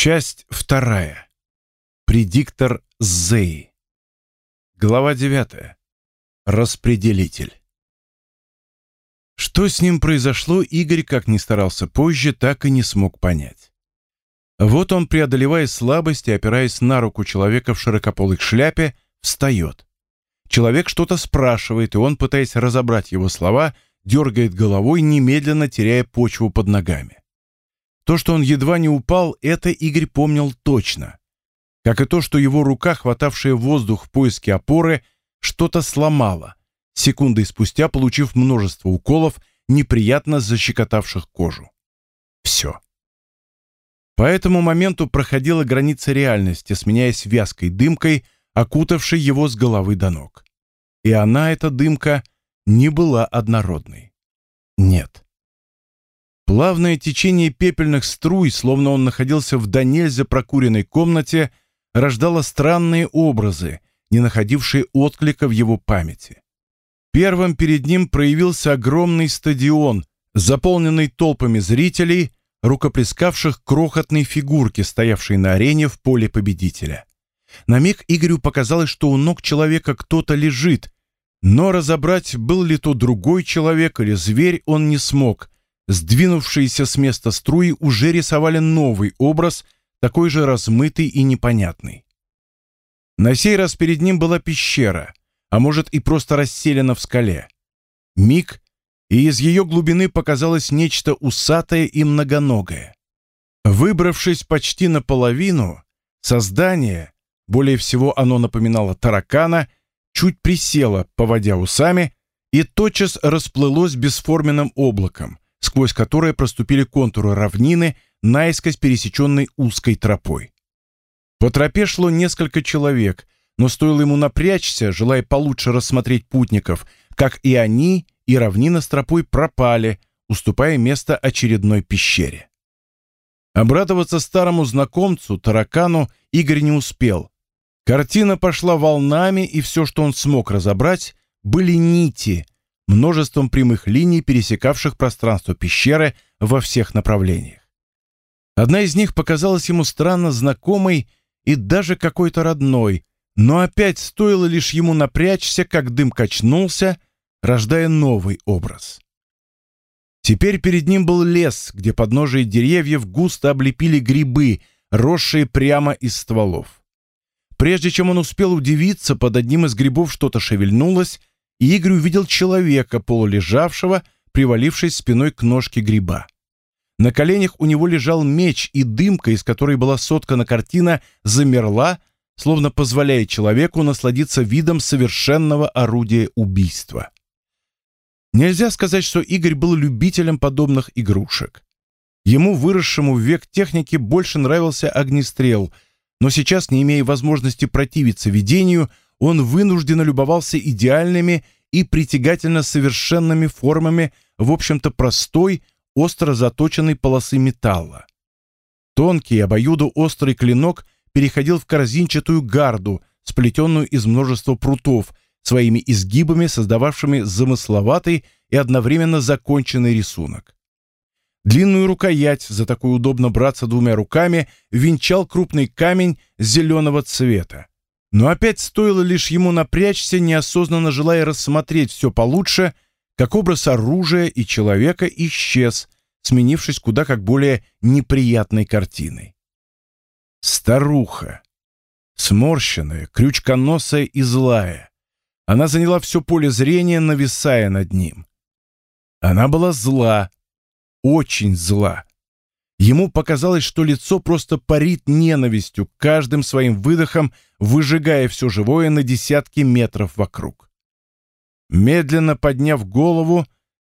Часть вторая. Предиктор Зеи. Глава девятая. Распределитель. Что с ним произошло, Игорь, как ни старался позже, так и не смог понять. Вот он, преодолевая слабость и опираясь на руку человека в широкополой шляпе, встает. Человек что-то спрашивает, и он, пытаясь разобрать его слова, дергает головой, немедленно теряя почву под ногами. То, что он едва не упал, это Игорь помнил точно. Как и то, что его рука, хватавшая воздух в поиске опоры, что-то сломала, секундой спустя получив множество уколов, неприятно защекотавших кожу. Все. По этому моменту проходила граница реальности, сменяясь вязкой дымкой, окутавшей его с головы до ног. И она, эта дымка, не была однородной. Нет. Плавное течение пепельных струй, словно он находился в до нельзя прокуренной комнате, рождало странные образы, не находившие отклика в его памяти. Первым перед ним проявился огромный стадион, заполненный толпами зрителей, рукоплескавших крохотной фигурки, стоявшей на арене в поле победителя. На миг Игорю показалось, что у ног человека кто-то лежит, но разобрать, был ли то другой человек или зверь, он не смог — Сдвинувшиеся с места струи уже рисовали новый образ, такой же размытый и непонятный. На сей раз перед ним была пещера, а может и просто расселена в скале. Миг, и из ее глубины показалось нечто усатое и многоногое. Выбравшись почти наполовину, создание, более всего оно напоминало таракана, чуть присело, поводя усами, и тотчас расплылось бесформенным облаком, сквозь которое проступили контуры равнины, наискось пересеченной узкой тропой. По тропе шло несколько человек, но стоило ему напрячься, желая получше рассмотреть путников, как и они, и равнина с тропой пропали, уступая место очередной пещере. Обрадоваться старому знакомцу, таракану, Игорь не успел. Картина пошла волнами, и все, что он смог разобрать, были нити — множеством прямых линий, пересекавших пространство пещеры во всех направлениях. Одна из них показалась ему странно знакомой и даже какой-то родной, но опять стоило лишь ему напрячься, как дым качнулся, рождая новый образ. Теперь перед ним был лес, где подножие деревьев густо облепили грибы, росшие прямо из стволов. Прежде чем он успел удивиться, под одним из грибов что-то шевельнулось, и Игорь увидел человека, полулежавшего, привалившись спиной к ножке гриба. На коленях у него лежал меч, и дымка, из которой была соткана картина, замерла, словно позволяя человеку насладиться видом совершенного орудия убийства. Нельзя сказать, что Игорь был любителем подобных игрушек. Ему, выросшему в век техники, больше нравился огнестрел, но сейчас, не имея возможности противиться видению, он вынужденно любовался идеальными и притягательно совершенными формами, в общем-то, простой, остро заточенной полосы металла. Тонкий, обоюдоострый клинок переходил в корзинчатую гарду, сплетенную из множества прутов, своими изгибами, создававшими замысловатый и одновременно законченный рисунок. Длинную рукоять, за такой удобно браться двумя руками, венчал крупный камень зеленого цвета. Но опять стоило лишь ему напрячься, неосознанно желая рассмотреть все получше, как образ оружия и человека исчез, сменившись куда как более неприятной картиной. Старуха. Сморщенная, крючконосая и злая. Она заняла все поле зрения, нависая над ним. Она была зла, очень зла. Ему показалось, что лицо просто парит ненавистью, каждым своим выдохом выжигая все живое на десятки метров вокруг. Медленно подняв голову,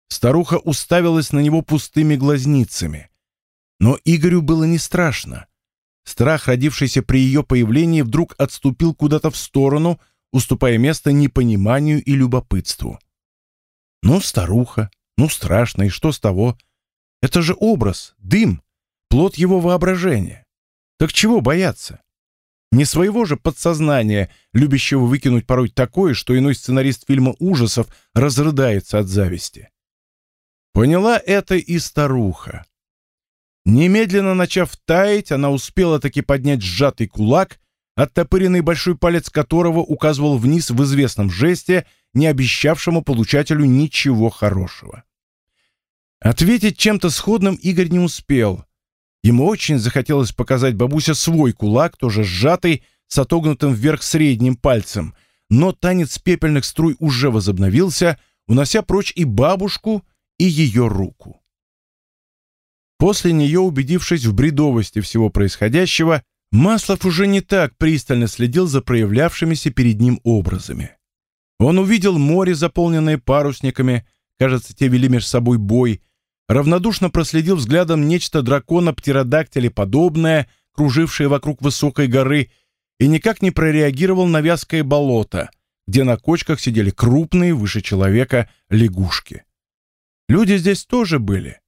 старуха уставилась на него пустыми глазницами. Но Игорю было не страшно. Страх, родившийся при ее появлении, вдруг отступил куда-то в сторону, уступая место непониманию и любопытству. Ну, старуха, ну, страшно, и что с того? Это же образ, дым, плод его воображения. Так чего бояться? Не своего же подсознания, любящего выкинуть порой такое, что иной сценарист фильма ужасов разрыдается от зависти. Поняла это и старуха. Немедленно начав таять, она успела таки поднять сжатый кулак, оттопыренный большой палец которого указывал вниз в известном жесте, не обещавшему получателю ничего хорошего. Ответить чем-то сходным Игорь не успел. Ему очень захотелось показать бабуся свой кулак, тоже сжатый, с отогнутым вверх средним пальцем, но танец пепельных струй уже возобновился, унося прочь и бабушку, и ее руку. После нее, убедившись в бредовости всего происходящего, Маслов уже не так пристально следил за проявлявшимися перед ним образами. Он увидел море, заполненное парусниками, кажется, те вели между собой бой, равнодушно проследил взглядом нечто дракона-птеродактиля подобное, кружившее вокруг высокой горы, и никак не прореагировал на вязкое болото, где на кочках сидели крупные, выше человека, лягушки. Люди здесь тоже были.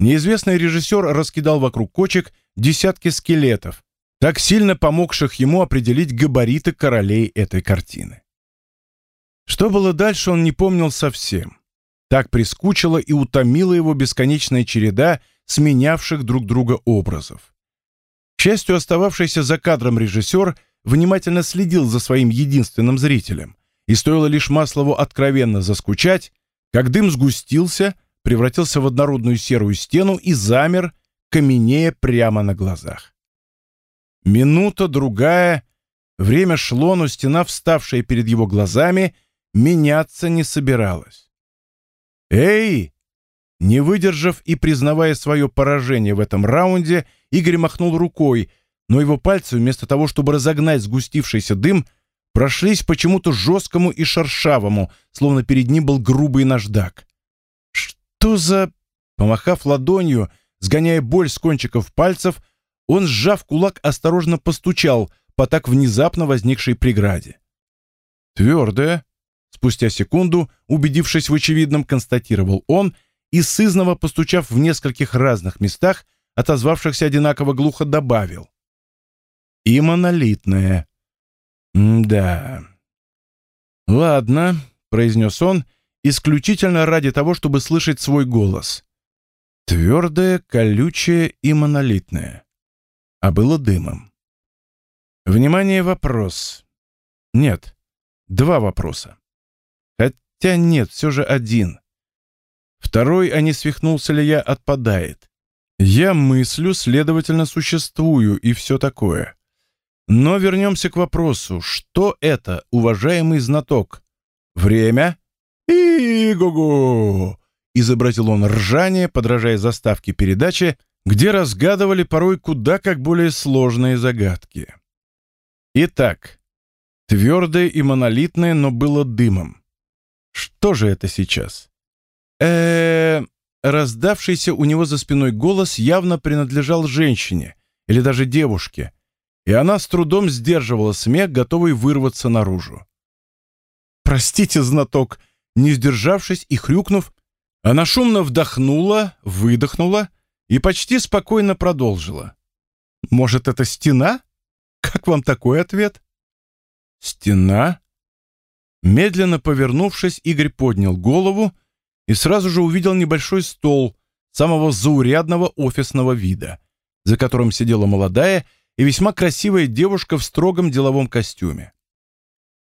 Неизвестный режиссер раскидал вокруг кочек десятки скелетов, так сильно помогших ему определить габариты королей этой картины. Что было дальше, он не помнил совсем. Так прискучила и утомила его бесконечная череда сменявших друг друга образов. К счастью, остававшийся за кадром режиссер внимательно следил за своим единственным зрителем, и стоило лишь Маслову откровенно заскучать, как дым сгустился, превратился в однородную серую стену и замер, каменея прямо на глазах. Минута, другая, время шло, но стена, вставшая перед его глазами, меняться не собиралась. «Эй!» Не выдержав и признавая свое поражение в этом раунде, Игорь махнул рукой, но его пальцы, вместо того, чтобы разогнать сгустившийся дым, прошлись почему-то жесткому и шершавому, словно перед ним был грубый наждак. «Что за...» Помахав ладонью, сгоняя боль с кончиков пальцев, он, сжав кулак, осторожно постучал по так внезапно возникшей преграде. Твердая, Спустя секунду, убедившись в очевидном, констатировал он и, сызново постучав в нескольких разных местах, отозвавшихся одинаково глухо, добавил. «И монолитная». «Да». «Ладно», — произнес он, исключительно ради того, чтобы слышать свой голос. Твердое, колючее и монолитное. А было дымом. Внимание, вопрос. Нет, два вопроса. Хотя нет, все же один. Второй, а не свихнулся ли я, отпадает. Я мыслю, следовательно, существую и все такое. Но вернемся к вопросу. Что это, уважаемый знаток? Время? И-го-го! Изобразил он ржание, подражая заставке передачи, где разгадывали порой куда как более сложные загадки. Итак, твердое и монолитное, но было дымом. Что же это сейчас? э Раздавшийся у него за спиной голос явно принадлежал женщине или даже девушке, и она с трудом сдерживала смех, готовый вырваться наружу. «Простите, знаток!» Не сдержавшись и хрюкнув, она шумно вдохнула, выдохнула и почти спокойно продолжила. «Может, это стена? Как вам такой ответ?» «Стена?» Медленно повернувшись, Игорь поднял голову и сразу же увидел небольшой стол самого заурядного офисного вида, за которым сидела молодая и весьма красивая девушка в строгом деловом костюме.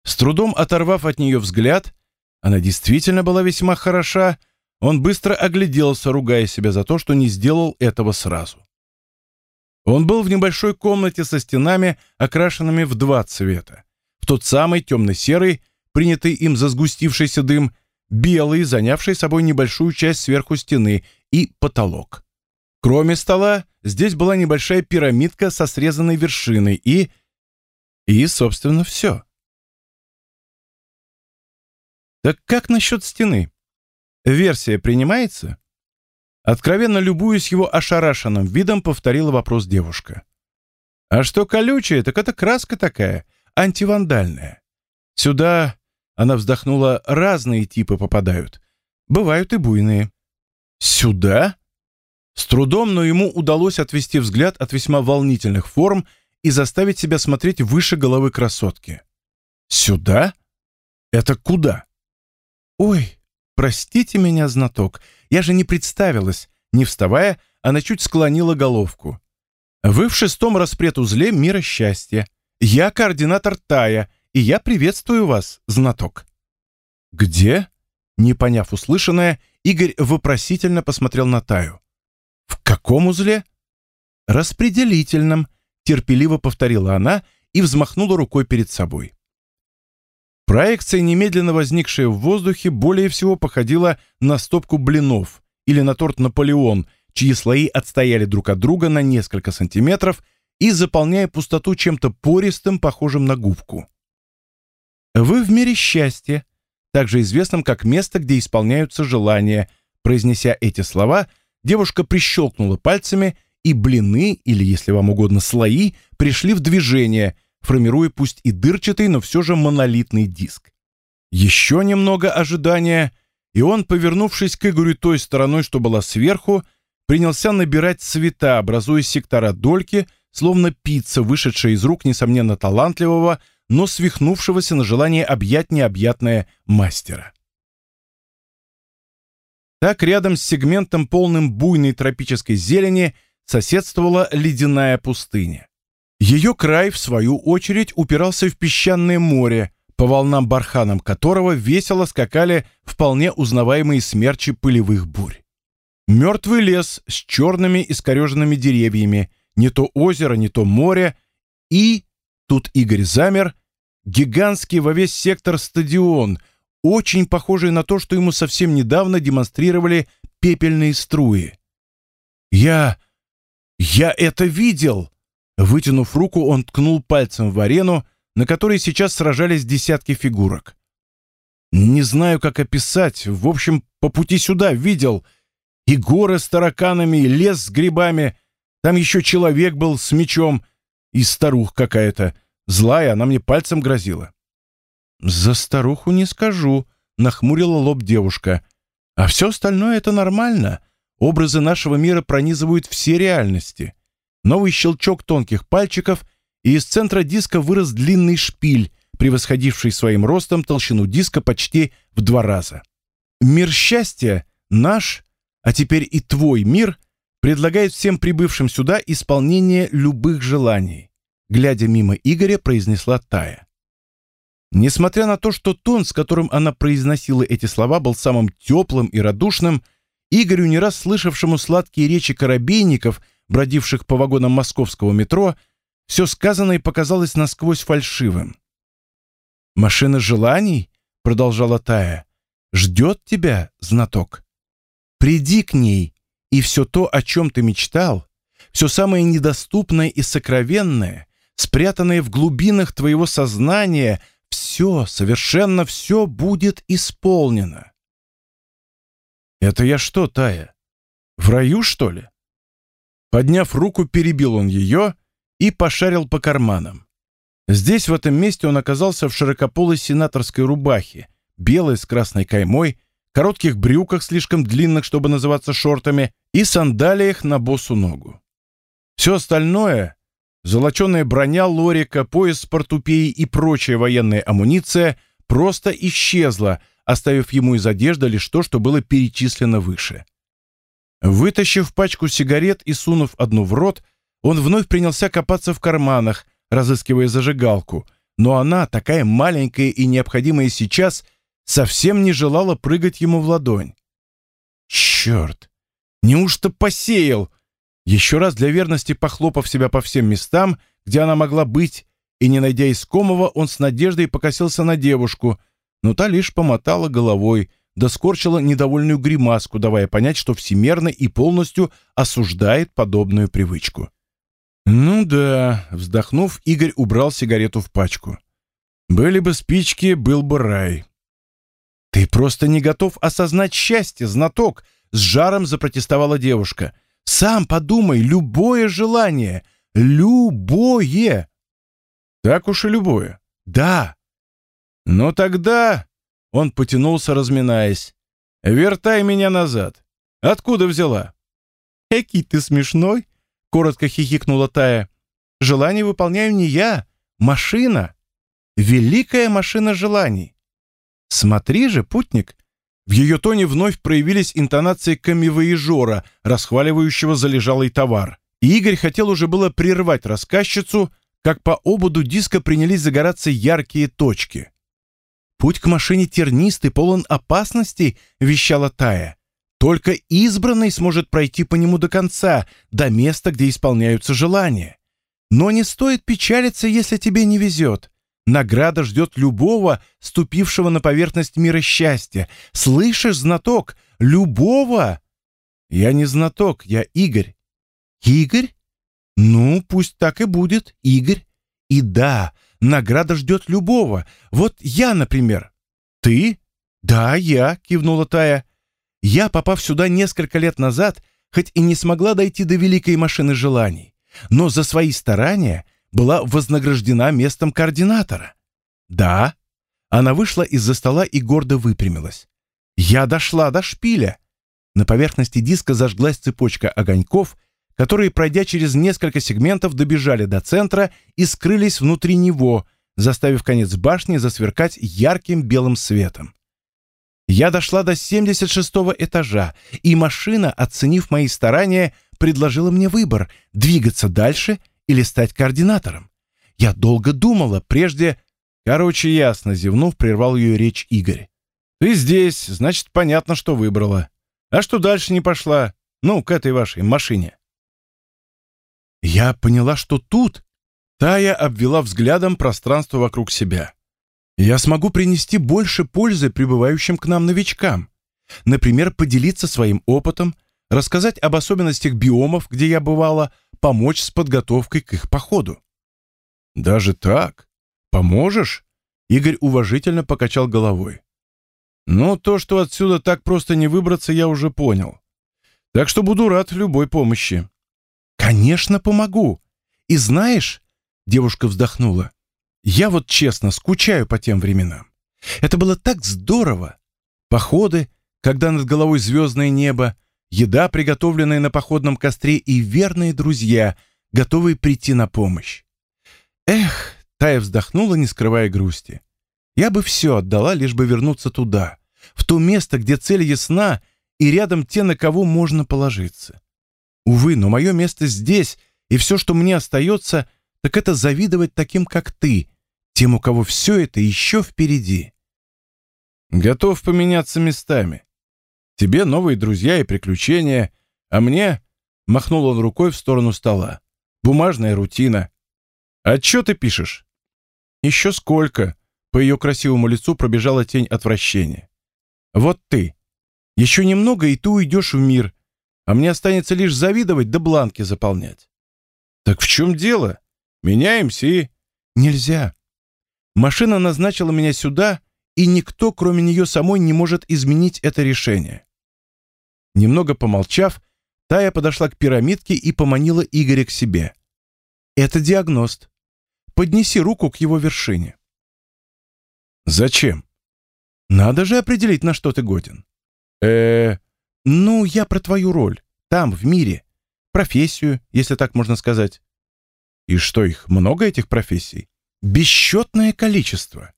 С трудом оторвав от нее взгляд, она действительно была весьма хороша, он быстро огляделся, ругая себя за то, что не сделал этого сразу. Он был в небольшой комнате со стенами, окрашенными в два цвета. В тот самый темно-серый, принятый им за сгустившийся дым, белый, занявший собой небольшую часть сверху стены, и потолок. Кроме стола, здесь была небольшая пирамидка со срезанной вершиной и... И, собственно, все. Так как насчет стены? Версия принимается? Откровенно любуясь его ошарашенным видом, повторила вопрос девушка. А что колючее, так это краска такая, антивандальная. Сюда она вздохнула. «Разные типы попадают. Бывают и буйные». «Сюда?» С трудом, но ему удалось отвести взгляд от весьма волнительных форм и заставить себя смотреть выше головы красотки. «Сюда? Это куда?» «Ой, простите меня, знаток, я же не представилась», не вставая, она чуть склонила головку. «Вы в шестом распредузле мира счастья. Я координатор Тая, и я приветствую вас, знаток». «Где?» Не поняв услышанное, Игорь вопросительно посмотрел на Таю. «В каком узле?» «Распределительном», — терпеливо повторила она и взмахнула рукой перед собой. Проекция, немедленно возникшая в воздухе, более всего походила на стопку блинов или на торт «Наполеон», чьи слои отстояли друг от друга на несколько сантиметров и заполняя пустоту чем-то пористым, похожим на губку. «Вы в мире счастья», также известном как место, где исполняются желания. Произнеся эти слова, девушка прищелкнула пальцами, и блины, или, если вам угодно, слои, пришли в движение, формируя пусть и дырчатый, но все же монолитный диск. Еще немного ожидания, и он, повернувшись к Игорю той стороной, что была сверху, принялся набирать цвета, образуя сектора дольки, словно пицца, вышедшая из рук, несомненно, талантливого, но свихнувшегося на желание объять необъятное мастера. Так рядом с сегментом, полным буйной тропической зелени, соседствовала ледяная пустыня. Ее край, в свою очередь, упирался в песчаное море, по волнам барханам которого весело скакали вполне узнаваемые смерчи пылевых бурь. Мертвый лес с черными искореженными деревьями, не то озеро, не то море, и, тут Игорь замер, Гигантский во весь сектор стадион, очень похожий на то, что ему совсем недавно демонстрировали пепельные струи. «Я... я это видел!» Вытянув руку, он ткнул пальцем в арену, на которой сейчас сражались десятки фигурок. «Не знаю, как описать. В общем, по пути сюда видел. И горы с тараканами, и лес с грибами. Там еще человек был с мечом, и старух какая-то. Злая, она мне пальцем грозила. «За старуху не скажу», — нахмурила лоб девушка. «А все остальное — это нормально. Образы нашего мира пронизывают все реальности». Новый щелчок тонких пальчиков, и из центра диска вырос длинный шпиль, превосходивший своим ростом толщину диска почти в два раза. Мир счастья, наш, а теперь и твой мир, предлагает всем прибывшим сюда исполнение любых желаний глядя мимо Игоря, произнесла Тая. Несмотря на то, что тон, с которым она произносила эти слова, был самым теплым и радушным, Игорю, не раз слышавшему сладкие речи корабейников, бродивших по вагонам московского метро, все сказанное показалось насквозь фальшивым. «Машина желаний», — продолжала Тая, — «ждет тебя, знаток. Приди к ней, и все то, о чем ты мечтал, все самое недоступное и сокровенное, спрятанное в глубинах твоего сознания, все, совершенно все будет исполнено. Это я что, Тая? В раю, что ли? Подняв руку, перебил он ее и пошарил по карманам. Здесь, в этом месте, он оказался в широкополой сенаторской рубахе, белой с красной каймой, коротких брюках, слишком длинных, чтобы называться шортами, и сандалиях на босу ногу. Все остальное Золоченая броня Лорика, пояс с портупеей и прочая военная амуниция просто исчезла, оставив ему из одежды лишь то, что было перечислено выше. Вытащив пачку сигарет и сунув одну в рот, он вновь принялся копаться в карманах, разыскивая зажигалку, но она, такая маленькая и необходимая сейчас, совсем не желала прыгать ему в ладонь. «Черт! Неужто посеял?» Еще раз для верности похлопав себя по всем местам, где она могла быть, и не найдя искомого, он с надеждой покосился на девушку, но та лишь помотала головой, да недовольную гримаску, давая понять, что всемерно и полностью осуждает подобную привычку. «Ну да», — вздохнув, Игорь убрал сигарету в пачку. «Были бы спички, был бы рай». «Ты просто не готов осознать счастье, знаток!» — с жаром запротестовала девушка. Сам подумай, любое желание, любое. Так уж и любое. Да. Но тогда он потянулся, разминаясь. Вертай меня назад. Откуда взяла? Экий ты смешной, коротко хихикнула Тая. Желание выполняю не я, машина. Великая машина желаний. Смотри же, путник, В ее тоне вновь проявились интонации камевоежора, расхваливающего залежалый товар. И Игорь хотел уже было прервать рассказчицу, как по ободу диска принялись загораться яркие точки. «Путь к машине тернистый, полон опасностей», — вещала Тая. «Только избранный сможет пройти по нему до конца, до места, где исполняются желания. Но не стоит печалиться, если тебе не везет. Награда ждет любого, ступившего на поверхность мира счастья. Слышишь, знаток? Любого!» «Я не знаток, я Игорь». «Игорь? Ну, пусть так и будет, Игорь. И да, награда ждет любого. Вот я, например. Ты? Да, я, кивнула Тая. Я, попав сюда несколько лет назад, хоть и не смогла дойти до великой машины желаний, но за свои старания была вознаграждена местом координатора. Да, она вышла из-за стола и гордо выпрямилась. Я дошла до шпиля. На поверхности диска зажглась цепочка огоньков — которые, пройдя через несколько сегментов, добежали до центра и скрылись внутри него, заставив конец башни засверкать ярким белым светом. Я дошла до 76-го этажа, и машина, оценив мои старания, предложила мне выбор — двигаться дальше или стать координатором. Я долго думала, прежде... Короче, ясно, зевнув, прервал ее речь Игорь. «Ты здесь, значит, понятно, что выбрала. А что дальше не пошла? Ну, к этой вашей машине». Я поняла, что тут Тая обвела взглядом пространство вокруг себя. Я смогу принести больше пользы прибывающим к нам новичкам. Например, поделиться своим опытом, рассказать об особенностях биомов, где я бывала, помочь с подготовкой к их походу. Даже так? Поможешь? Игорь уважительно покачал головой. Но то, что отсюда так просто не выбраться, я уже понял. Так что буду рад любой помощи. «Конечно, помогу. И знаешь...» — девушка вздохнула. «Я вот честно скучаю по тем временам. Это было так здорово. Походы, когда над головой звездное небо, еда, приготовленная на походном костре, и верные друзья, готовые прийти на помощь. Эх, Тая вздохнула, не скрывая грусти. Я бы все отдала, лишь бы вернуться туда, в то место, где цель ясна, и рядом те, на кого можно положиться. Увы, но мое место здесь, и все, что мне остается, так это завидовать таким, как ты, тем, у кого все это еще впереди. Готов поменяться местами. Тебе новые друзья и приключения, а мне, — махнул он рукой в сторону стола, — бумажная рутина. А что ты пишешь? Еще сколько? По ее красивому лицу пробежала тень отвращения. Вот ты. Еще немного, и ты уйдешь в мир, а мне останется лишь завидовать да бланки заполнять. Так в чем дело? Меняемся и... Нельзя. Машина назначила меня сюда, и никто, кроме нее самой, не может изменить это решение. Немного помолчав, Тая подошла к пирамидке и поманила Игоря к себе. «Это диагност. Поднеси руку к его вершине». «Зачем?» «Надо же определить, на что ты годен». э «Ну, я про твою роль. Там, в мире. Профессию, если так можно сказать». «И что, их много, этих профессий?» «Бесчетное количество.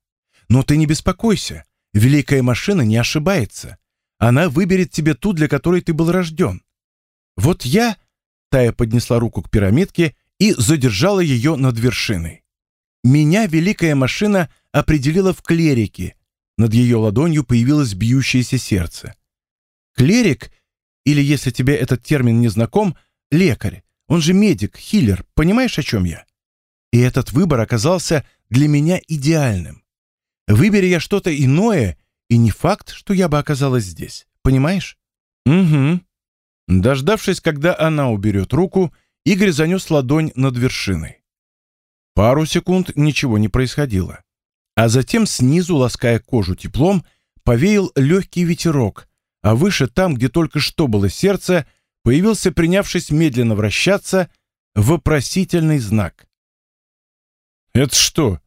Но ты не беспокойся. Великая машина не ошибается. Она выберет тебе ту, для которой ты был рожден. Вот я...» Тая поднесла руку к пирамидке и задержала ее над вершиной. «Меня великая машина определила в клерике». Над ее ладонью появилось бьющееся сердце. Клерик, или если тебе этот термин не знаком, лекарь, он же медик, хиллер, понимаешь, о чем я? И этот выбор оказался для меня идеальным. Выбери я что-то иное, и не факт, что я бы оказалась здесь, понимаешь? Угу. Дождавшись, когда она уберет руку, Игорь занес ладонь над вершиной. Пару секунд ничего не происходило. А затем снизу, лаская кожу теплом, повеял легкий ветерок, а выше, там, где только что было сердце, появился, принявшись медленно вращаться, вопросительный знак. «Это что,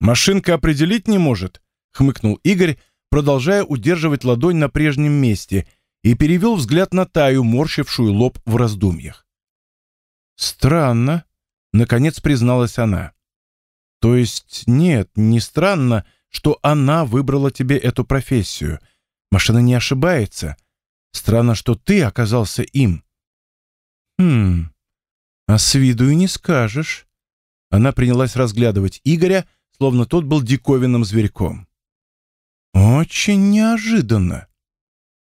машинка определить не может?» — хмыкнул Игорь, продолжая удерживать ладонь на прежнем месте, и перевел взгляд на Таю, морщившую лоб в раздумьях. «Странно», — наконец призналась она. «То есть нет, не странно, что она выбрала тебе эту профессию — Машина не ошибается. Странно, что ты оказался им. Хм, а с виду и не скажешь. Она принялась разглядывать Игоря, словно тот был диковинным зверьком. Очень неожиданно.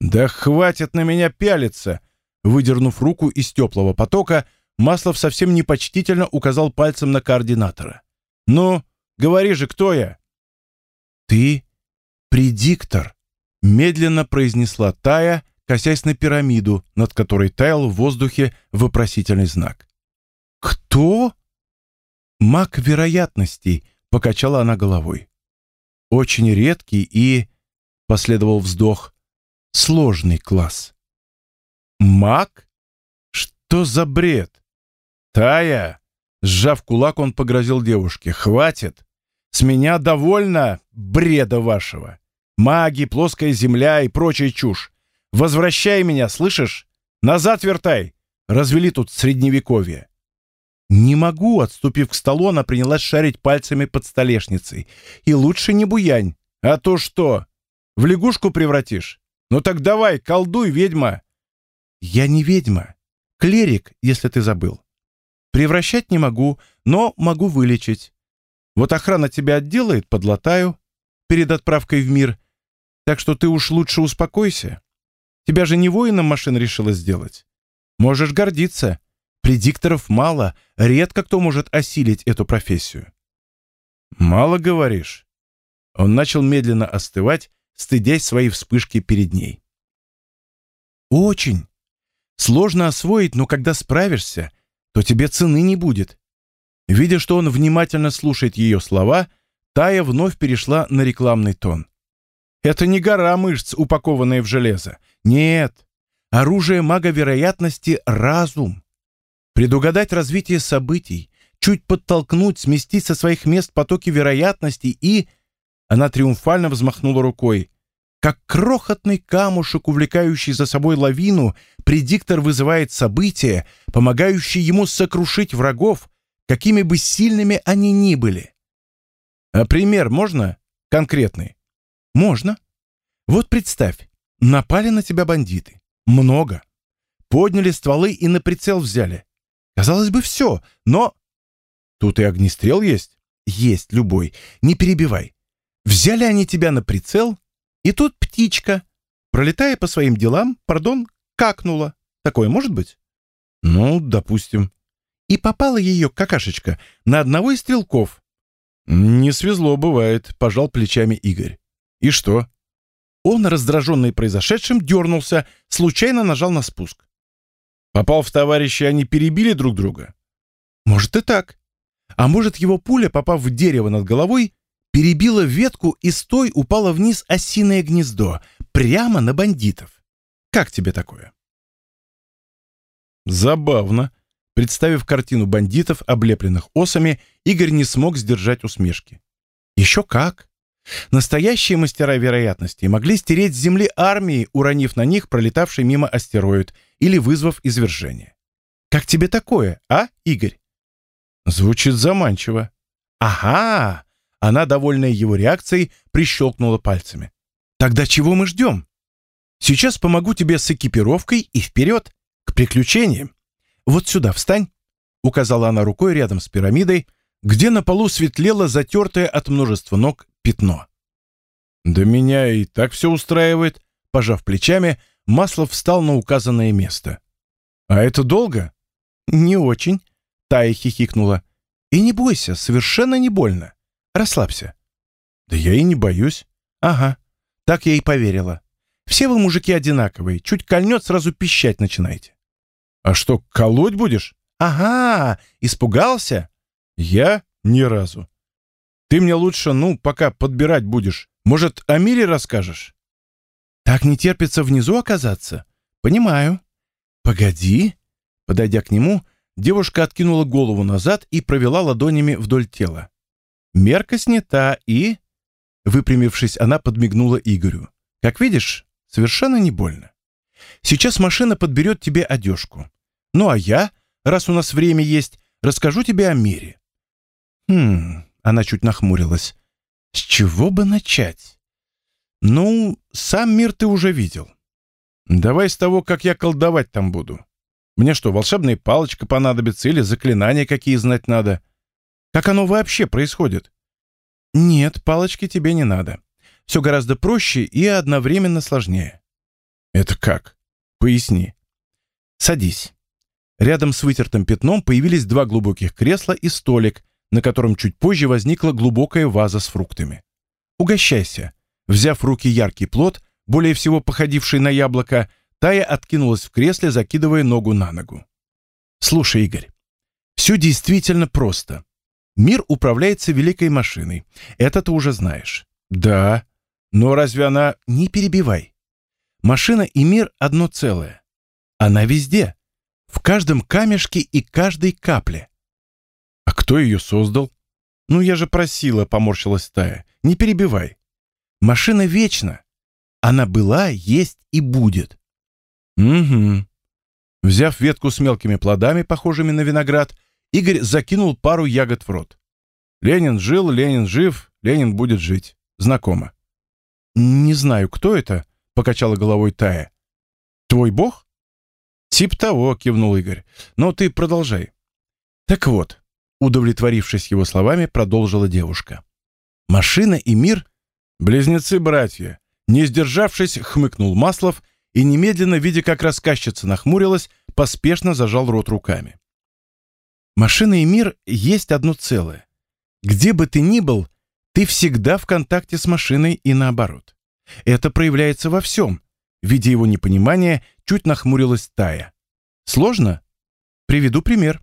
Да хватит на меня пялиться! Выдернув руку из теплого потока, Маслов совсем непочтительно указал пальцем на координатора. «Ну, говори же, кто я?» «Ты предиктор», — медленно произнесла Тая, косясь на пирамиду, над которой таял в воздухе вопросительный знак. «Кто?» «Маг вероятностей», — покачала она головой. «Очень редкий и...» — последовал вздох. «Сложный класс». «Маг? Что за бред?» «Тая!» — сжав кулак, он погрозил девушке. «Хватит! С меня довольно бреда вашего! Маги, плоская земля и прочая чушь! Возвращай меня, слышишь? Назад вертай! Развели тут средневековье!» «Не могу», — отступив к столу, она принялась шарить пальцами под столешницей. «И лучше не буянь. А то что? В лягушку превратишь? Ну так давай, колдуй, ведьма!» «Я не ведьма. Клерик, если ты забыл. Превращать не могу, но могу вылечить. Вот охрана тебя отделает, подлатаю перед отправкой в мир. Так что ты уж лучше успокойся. Тебя же не воином машин решила сделать. Можешь гордиться. Предикторов мало, редко кто может осилить эту профессию. Мало говоришь. Он начал медленно остывать, стыдясь своей вспышки перед ней. Очень. Сложно освоить, но когда справишься, то тебе цены не будет. Видя, что он внимательно слушает ее слова, Тая вновь перешла на рекламный тон. Это не гора мышц, упакованная в железо. Нет. Оружие мага вероятности — разум предугадать развитие событий, чуть подтолкнуть, сместить со своих мест потоки вероятностей и... Она триумфально взмахнула рукой. Как крохотный камушек, увлекающий за собой лавину, предиктор вызывает события, помогающие ему сокрушить врагов, какими бы сильными они ни были. А пример можно? Конкретный? Можно. Вот представь, напали на тебя бандиты. Много. Подняли стволы и на прицел взяли. Казалось бы, все, но... Тут и огнестрел есть? Есть, любой. Не перебивай. Взяли они тебя на прицел, и тут птичка, пролетая по своим делам, пардон, какнула. Такое может быть? Ну, допустим. И попала ее какашечка на одного из стрелков. Не свезло, бывает, пожал плечами Игорь. И что? Он, раздраженный произошедшим, дернулся, случайно нажал на спуск. Попал в товарища, они перебили друг друга? Может и так. А может, его пуля, попав в дерево над головой, перебила ветку и с той упала вниз осиное гнездо, прямо на бандитов. Как тебе такое? Забавно. Представив картину бандитов, облепленных осами, Игорь не смог сдержать усмешки. Еще как. Настоящие мастера вероятности могли стереть с Земли армии, уронив на них пролетавший мимо астероид или вызвав извержение. Как тебе такое, а, Игорь? Звучит заманчиво. Ага! Она, довольная его реакцией, прищелкнула пальцами. Тогда чего мы ждем? Сейчас помогу тебе с экипировкой и вперед, к приключениям. Вот сюда встань, указала она рукой рядом с пирамидой, где на полу светлело затертое от множества ног пятно. «Да меня и так все устраивает», — пожав плечами, Маслов встал на указанное место. «А это долго?» «Не очень», — Тая хихикнула. «И не бойся, совершенно не больно. Расслабься». «Да я и не боюсь». «Ага, так я и поверила. Все вы, мужики, одинаковые. Чуть кольнет, сразу пищать начинаете». «А что, колоть будешь?» «Ага, испугался?» «Я? Ни разу. Ты мне лучше, ну, пока подбирать будешь. Может, о мире расскажешь?» «Так не терпится внизу оказаться?» «Понимаю». «Погоди». Подойдя к нему, девушка откинула голову назад и провела ладонями вдоль тела. Мерка снята и... Выпрямившись, она подмигнула Игорю. «Как видишь, совершенно не больно. Сейчас машина подберет тебе одежку. Ну а я, раз у нас время есть, расскажу тебе о мире». «Хм, она чуть нахмурилась. «С чего бы начать?» Ну, сам мир ты уже видел. Давай с того, как я колдовать там буду. Мне что, волшебная палочка понадобится или заклинания какие знать надо? Как оно вообще происходит? Нет, палочки тебе не надо. Все гораздо проще и одновременно сложнее. Это как? Поясни. Садись. Рядом с вытертым пятном появились два глубоких кресла и столик, на котором чуть позже возникла глубокая ваза с фруктами. Угощайся. Взяв в руки яркий плод, более всего походивший на яблоко, Тая откинулась в кресле, закидывая ногу на ногу. «Слушай, Игорь, все действительно просто. Мир управляется великой машиной. Это ты уже знаешь». «Да. Но разве она...» «Не перебивай. Машина и мир одно целое. Она везде. В каждом камешке и каждой капле». «А кто ее создал?» «Ну, я же просила», — поморщилась Тая. «Не перебивай. Машина вечна. Она была, есть и будет. Угу. Взяв ветку с мелкими плодами, похожими на виноград, Игорь закинул пару ягод в рот. Ленин жил, Ленин жив, Ленин будет жить. Знакомо. Не знаю, кто это, покачала головой Тая. Твой бог? Тип того, кивнул Игорь. Но ты продолжай. Так вот, удовлетворившись его словами, продолжила девушка. Машина и мир «Близнецы-братья!» Не сдержавшись, хмыкнул Маслов и, немедленно, видя, как рассказчица нахмурилась, поспешно зажал рот руками. «Машина и мир есть одно целое. Где бы ты ни был, ты всегда в контакте с машиной и наоборот. Это проявляется во всем». Видя его непонимание, чуть нахмурилась Тая. «Сложно? Приведу пример.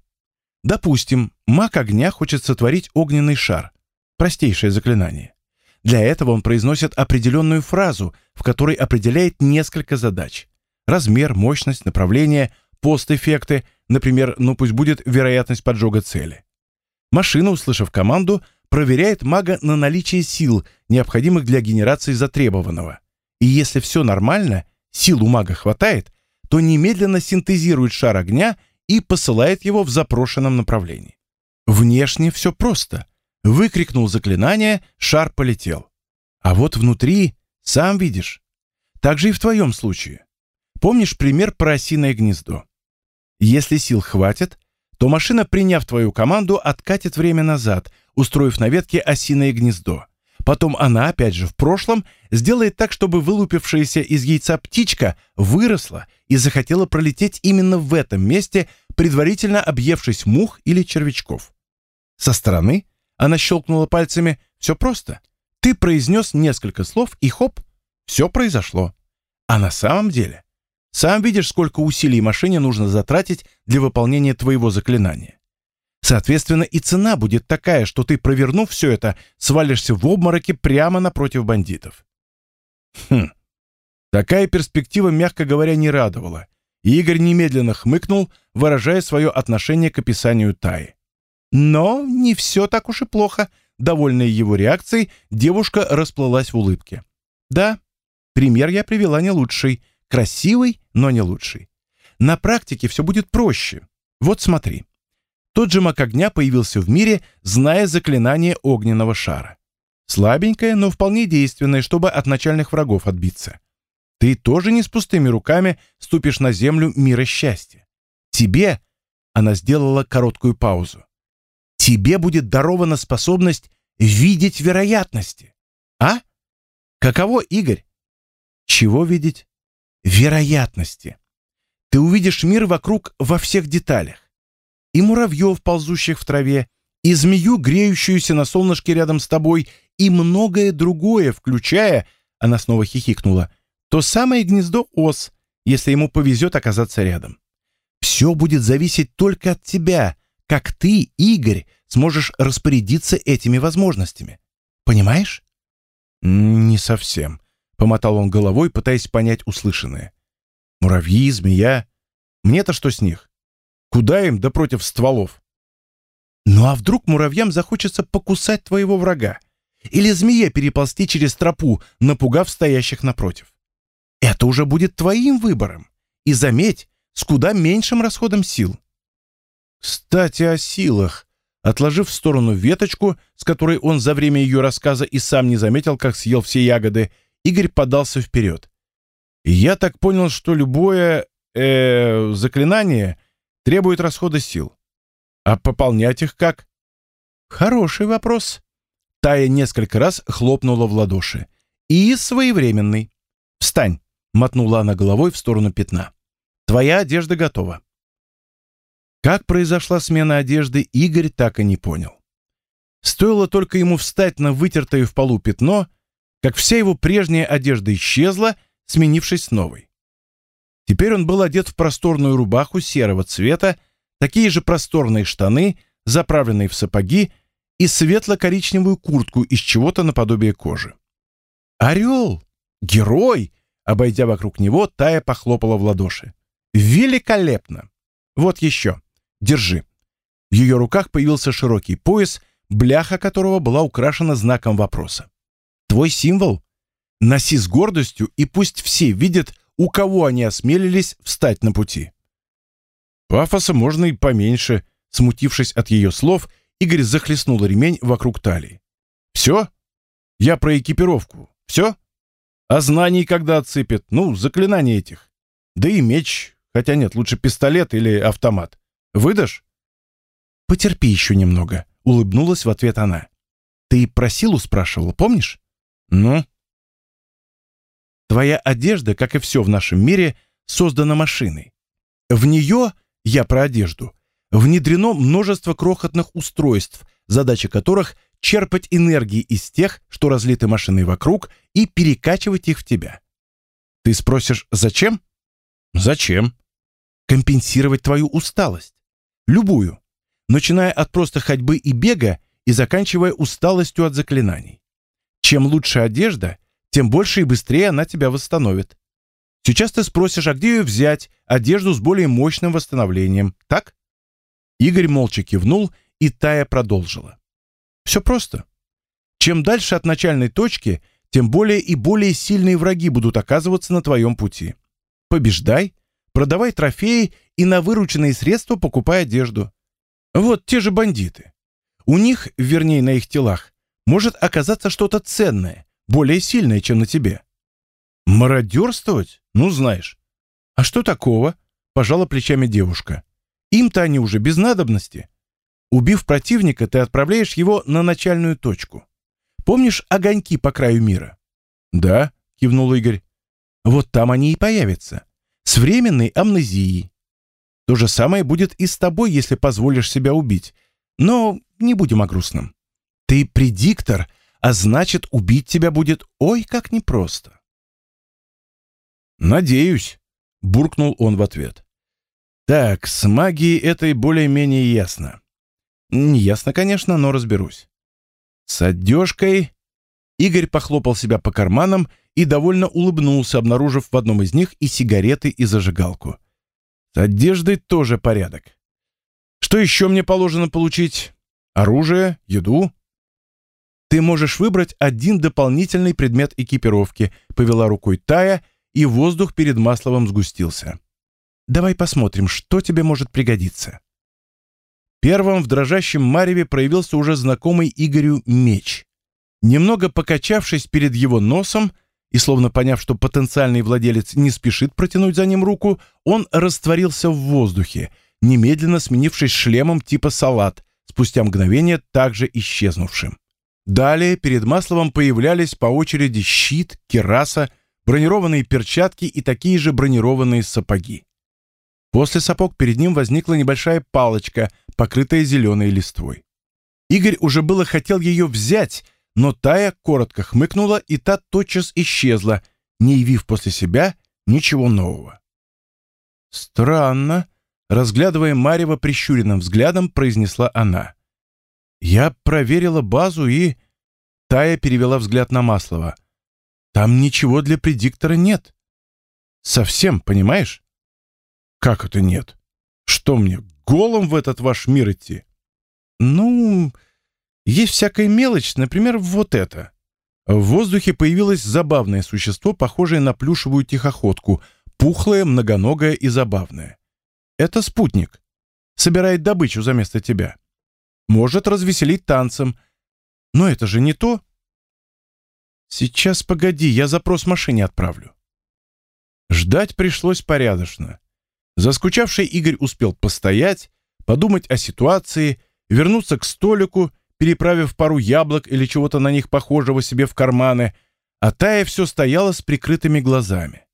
Допустим, маг огня хочет сотворить огненный шар. Простейшее заклинание. Для этого он произносит определенную фразу, в которой определяет несколько задач. Размер, мощность, направление, пост-эффекты, например, ну пусть будет вероятность поджога цели. Машина, услышав команду, проверяет мага на наличие сил, необходимых для генерации затребованного. И если все нормально, сил у мага хватает, то немедленно синтезирует шар огня и посылает его в запрошенном направлении. Внешне все просто. Выкрикнул заклинание, шар полетел. А вот внутри, сам видишь. Так же и в твоем случае. Помнишь пример про осиное гнездо? Если сил хватит, то машина, приняв твою команду, откатит время назад, устроив на ветке осиное гнездо. Потом она, опять же в прошлом, сделает так, чтобы вылупившаяся из яйца птичка выросла и захотела пролететь именно в этом месте, предварительно объевшись мух или червячков. Со стороны она щелкнула пальцами. «Все просто. Ты произнес несколько слов, и хоп, все произошло. А на самом деле, сам видишь, сколько усилий машине нужно затратить для выполнения твоего заклинания. Соответственно, и цена будет такая, что ты, провернув все это, свалишься в обмороке прямо напротив бандитов. Хм. Такая перспектива, мягко говоря, не радовала. Игорь немедленно хмыкнул, выражая свое отношение к описанию Таи. Но не все так уж и плохо. Довольная его реакцией, девушка расплылась в улыбке. Да, пример я привела не лучший. Красивый, но не лучший. На практике все будет проще. Вот смотри. Тот же маг огня появился в мире, зная заклинание огненного шара. Слабенькое, но вполне действенное, чтобы от начальных врагов отбиться. Ты тоже не с пустыми руками ступишь на землю мира счастья. Тебе, она сделала короткую паузу, тебе будет дарована способность видеть вероятности. А? Каково, Игорь? Чего видеть? Вероятности. Ты увидишь мир вокруг во всех деталях. И муравьев, ползущих в траве, и змею, греющуюся на солнышке рядом с тобой, и многое другое, включая, она снова хихикнула, то самое гнездо ос, если ему повезет оказаться рядом. Все будет зависеть только от тебя, как ты, Игорь, сможешь распорядиться этими возможностями. Понимаешь? Не совсем, помотал он головой, пытаясь понять услышанное. Муравьи, змея, мне-то что с них? Куда им да против стволов? Ну а вдруг муравьям захочется покусать твоего врага? Или змее переползти через тропу, напугав стоящих напротив? Это уже будет твоим выбором. И заметь, с куда меньшим расходом сил. Кстати, о силах. Отложив в сторону веточку, с которой он за время ее рассказа и сам не заметил, как съел все ягоды, Игорь подался вперед. «Я так понял, что любое э, заклинание требует расхода сил. А пополнять их как?» «Хороший вопрос». Тая несколько раз хлопнула в ладоши. «И своевременный. Встань!» — мотнула она головой в сторону пятна. «Твоя одежда готова». Как произошла смена одежды, Игорь так и не понял. Стоило только ему встать на вытертое в полу пятно, как вся его прежняя одежда исчезла, сменившись новой. Теперь он был одет в просторную рубаху серого цвета, такие же просторные штаны, заправленные в сапоги, и светло-коричневую куртку из чего-то наподобие кожи. «Орел! Герой!» Обойдя вокруг него, Тая похлопала в ладоши. «Великолепно! Вот еще. Держи». В ее руках появился широкий пояс, бляха которого была украшена знаком вопроса. «Твой символ? Носи с гордостью, и пусть все видят, у кого они осмелились встать на пути». Пафоса можно и поменьше. Смутившись от ее слов, Игорь захлестнул ремень вокруг талии. «Все? Я про экипировку. Все? А знаний когда отсыпят? Ну, заклинания этих. Да и меч. Хотя нет, лучше пистолет или автомат. Выдашь?» «Потерпи еще немного», — улыбнулась в ответ она. «Ты про силу спрашивал, помнишь?» «Ну?» «Твоя одежда, как и все в нашем мире, создана машиной. В нее, я про одежду, внедрено множество крохотных устройств, задача которых — черпать энергии из тех, что разлиты машиной вокруг, и перекачивать их в тебя. Ты спросишь, зачем? Зачем? Компенсировать твою усталость. Любую начиная от просто ходьбы и бега и заканчивая усталостью от заклинаний. Чем лучше одежда, тем больше и быстрее она тебя восстановит. Сейчас ты спросишь, а где ее взять, одежду с более мощным восстановлением, так? Игорь молча кивнул, и Тая продолжила. Все просто. Чем дальше от начальной точки, тем более и более сильные враги будут оказываться на твоем пути. Побеждай, продавай трофеи и на вырученные средства покупай одежду. Вот те же бандиты. У них, вернее, на их телах, может оказаться что-то ценное, более сильное, чем на тебе. Мародерствовать? Ну, знаешь. А что такого? Пожала плечами девушка. Им-то они уже без надобности. Убив противника, ты отправляешь его на начальную точку. Помнишь огоньки по краю мира? Да, кивнул Игорь. Вот там они и появятся. С временной амнезией. То же самое будет и с тобой, если позволишь себя убить. Но не будем о грустном. Ты предиктор, а значит, убить тебя будет ой как непросто. Надеюсь, буркнул он в ответ. Так, с магией этой более-менее ясно. Не ясно, конечно, но разберусь. С одежкой... Игорь похлопал себя по карманам и довольно улыбнулся, обнаружив в одном из них и сигареты, и зажигалку. С одеждой тоже порядок. Что еще мне положено получить? Оружие, еду? Ты можешь выбрать один дополнительный предмет экипировки, повела рукой Тая, и воздух перед Масловым сгустился. Давай посмотрим, что тебе может пригодиться. Первым в дрожащем мареве проявился уже знакомый Игорю меч. Немного покачавшись перед его носом, и, словно поняв, что потенциальный владелец не спешит протянуть за ним руку, он растворился в воздухе, немедленно сменившись шлемом типа салат, спустя мгновение также исчезнувшим. Далее перед Масловым появлялись по очереди щит, кераса, бронированные перчатки и такие же бронированные сапоги. После сапог перед ним возникла небольшая палочка, покрытая зеленой листвой. Игорь уже было хотел ее взять, но Тая коротко хмыкнула, и та тотчас исчезла, не явив после себя ничего нового. «Странно», — разглядывая Марева прищуренным взглядом, произнесла она. «Я проверила базу и...» Тая перевела взгляд на Маслова. «Там ничего для предиктора нет. Совсем, понимаешь?» «Как это нет? Что мне, голым в этот ваш мир идти?» «Ну...» Есть всякая мелочь, например, вот это. В воздухе появилось забавное существо, похожее на плюшевую тихоходку, пухлое, многоногое и забавное. Это спутник. Собирает добычу за место тебя. Может развеселить танцем. Но это же не то. Сейчас, погоди, я запрос машине отправлю. Ждать пришлось порядочно. Заскучавший Игорь успел постоять, подумать о ситуации, вернуться к столику, переправив пару яблок или чего-то на них похожего себе в карманы, а Тая все стояла с прикрытыми глазами.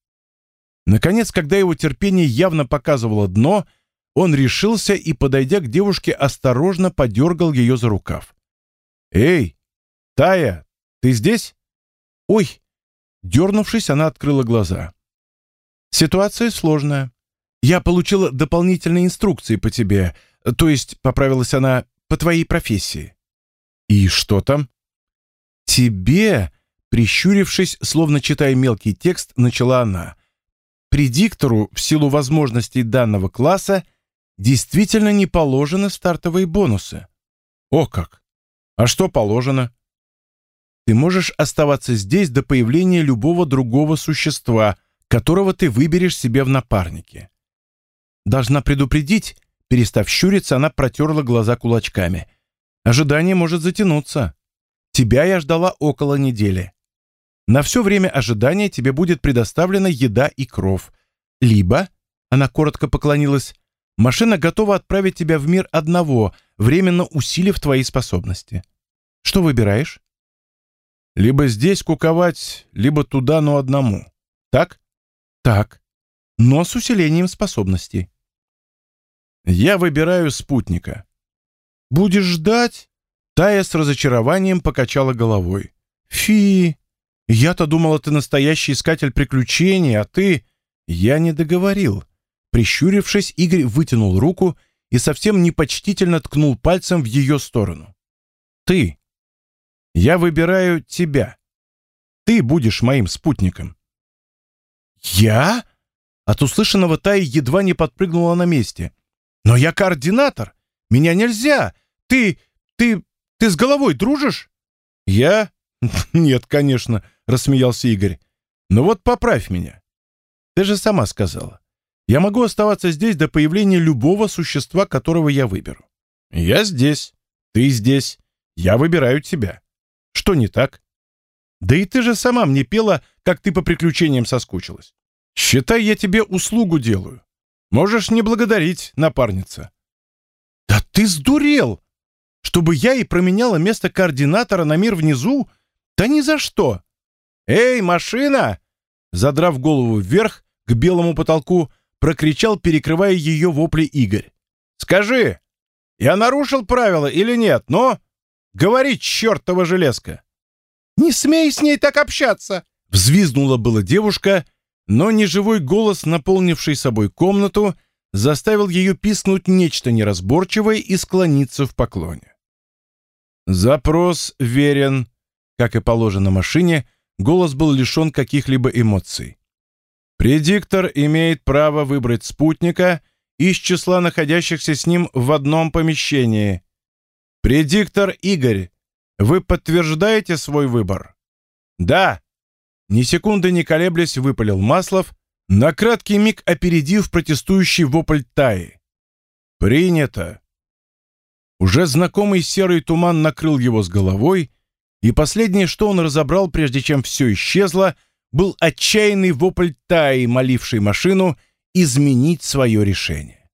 Наконец, когда его терпение явно показывало дно, он решился и, подойдя к девушке, осторожно подергал ее за рукав. «Эй, Тая, ты здесь?» «Ой!» Дернувшись, она открыла глаза. «Ситуация сложная. Я получила дополнительные инструкции по тебе, то есть, поправилась она, по твоей профессии». «И что там?» «Тебе», прищурившись, словно читая мелкий текст, начала она. «Предиктору, в силу возможностей данного класса, действительно не положены стартовые бонусы». «О как! А что положено?» Ты можешь оставаться здесь до появления любого другого существа, которого ты выберешь себе в напарнике. Должна предупредить, перестав щуриться, она протерла глаза кулачками. Ожидание может затянуться. Тебя я ждала около недели. На все время ожидания тебе будет предоставлена еда и кров. Либо, она коротко поклонилась, машина готова отправить тебя в мир одного, временно усилив твои способности. Что выбираешь? Либо здесь куковать, либо туда, но одному. Так? Так. Но с усилением способностей. Я выбираю спутника. Будешь ждать? Тая с разочарованием покачала головой. Фи, я-то думала, ты настоящий искатель приключений, а ты... Я не договорил. Прищурившись, Игорь вытянул руку и совсем непочтительно ткнул пальцем в ее сторону. Ты я выбираю тебя. Ты будешь моим спутником». «Я?» От услышанного Тай едва не подпрыгнула на месте. «Но я координатор. Меня нельзя. Ты... ты... ты с головой дружишь?» «Я? Нет, конечно», — рассмеялся Игорь. «Но вот поправь меня. Ты же сама сказала. Я могу оставаться здесь до появления любого существа, которого я выберу. Я здесь. Ты здесь. Я выбираю тебя. Что не так? Да и ты же сама мне пела, как ты по приключениям соскучилась. Считай, я тебе услугу делаю. Можешь не благодарить, напарница. Да ты сдурел! Чтобы я и променяла место координатора на мир внизу? Да ни за что! Эй, машина! Задрав голову вверх, к белому потолку, прокричал, перекрывая ее вопли Игорь. «Скажи, я нарушил правила или нет, но...» Говори, чертова железка!» «Не смей с ней так общаться!» Взвизгнула была девушка, но неживой голос, наполнивший собой комнату, заставил ее пискнуть нечто неразборчивое и склониться в поклоне. Запрос верен. Как и положено машине, голос был лишен каких-либо эмоций. Предиктор имеет право выбрать спутника из числа находящихся с ним в одном помещении. «Предиктор Игорь, вы подтверждаете свой выбор?» «Да!» Ни секунды не колеблясь, выпалил Маслов, на краткий миг опередив протестующий вопль Таи. «Принято!» Уже знакомый серый туман накрыл его с головой, и последнее, что он разобрал, прежде чем все исчезло, был отчаянный вопль Таи, моливший машину изменить свое решение.